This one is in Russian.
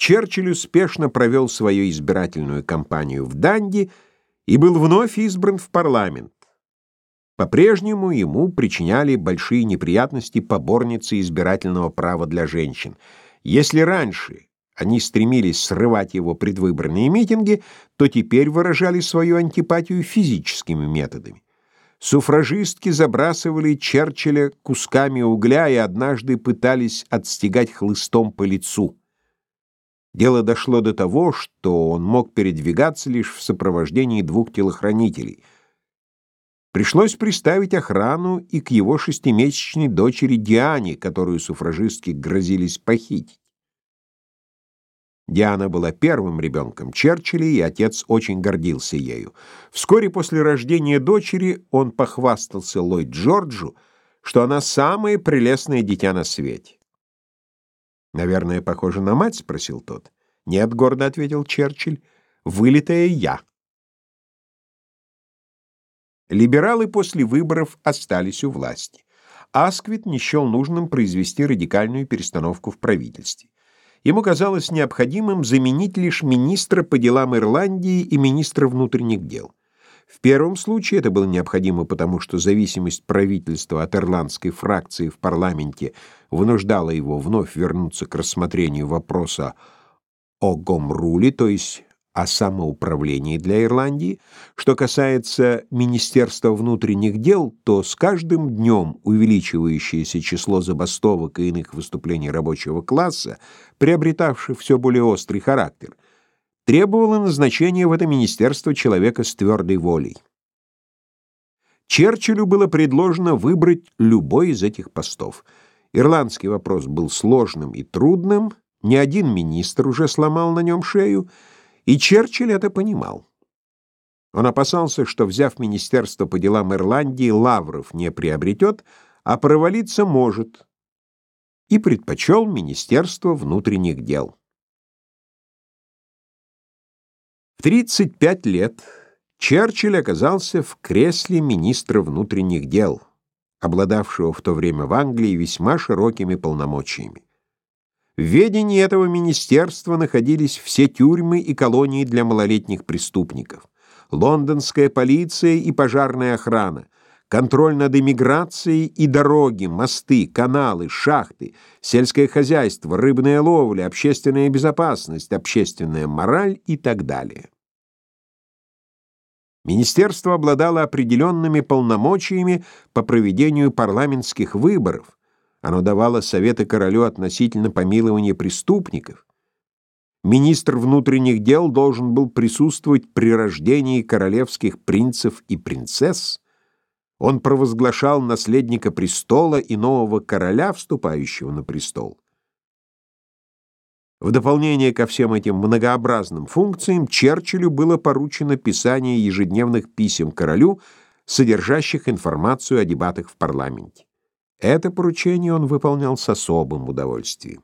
Черчилль успешно провел свою избирательную кампанию в Данди и был вновь избран в парламент. По-прежнему ему причиняли большие неприятности поборницы избирательного права для женщин. Если раньше они стремились срывать его предвыборные митинги, то теперь выражали свою антипатию физическими методами. Суфражистки забрасывали Черчилля кусками угля и однажды пытались отстегать хлыстом по лицу. Дело дошло до того, что он мог передвигаться лишь в сопровождении двух телохранителей — Пришлось приставить охрану и к его шестимесячной дочери Диане, которую суфражистки грозились похитить. Диана была первым ребенком Черчилля, и отец очень гордился ею. Вскоре после рождения дочери он похвастался Ллойд Джорджу, что она самое прелестное дитя на свете. «Наверное, похожа на мать?» — спросил тот. «Нет», — гордо ответил Черчилль, — «вылитая я». Либералы после выборов остались у власти. Асквит не счел нужным произвести радикальную перестановку в правительстве. Ему казалось необходимым заменить лишь министра по делам Ирландии и министра внутренних дел. В первом случае это было необходимо потому, что зависимость правительства от ирландской фракции в парламенте вынуждала его вновь вернуться к рассмотрению вопроса о гомруле, то есть о самоуправлении для Ирландии. Что касается Министерства внутренних дел, то с каждым днем увеличивающееся число забастовок и иных выступлений рабочего класса, приобретавших все более острый характер, требовало назначения в это министерство человека с твердой волей. Черчиллю было предложено выбрать любой из этих постов. Ирландский вопрос был сложным и трудным, ни один министр уже сломал на нем шею, и Черчилль это понимал. Он опасался, что, взяв Министерство по делам Ирландии, лавров не приобретет, а провалиться может, и предпочел Министерство внутренних дел. В 35 лет Черчилль оказался в кресле министра внутренних дел, обладавшего в то время в Англии весьма широкими полномочиями. В ведении этого министерства находились все тюрьмы и колонии для малолетних преступников, лондонская полиция и пожарная охрана, контроль над эмиграцией и дороги, мосты, каналы, шахты, сельское хозяйство, рыбная ловля, общественная безопасность, общественная мораль и так далее. Министерство обладало определенными полномочиями по проведению парламентских выборов, оно давало советы королю относительно помилования преступников. Министр внутренних дел должен был присутствовать при рождении королевских принцев и принцесс. Он провозглашал наследника престола и нового короля, вступающего на престол. В дополнение ко всем этим многообразным функциям Черчиллю было поручено писание ежедневных писем королю, содержащих информацию о дебатах в парламенте. Это поручение он выполнял с особым удовольствием.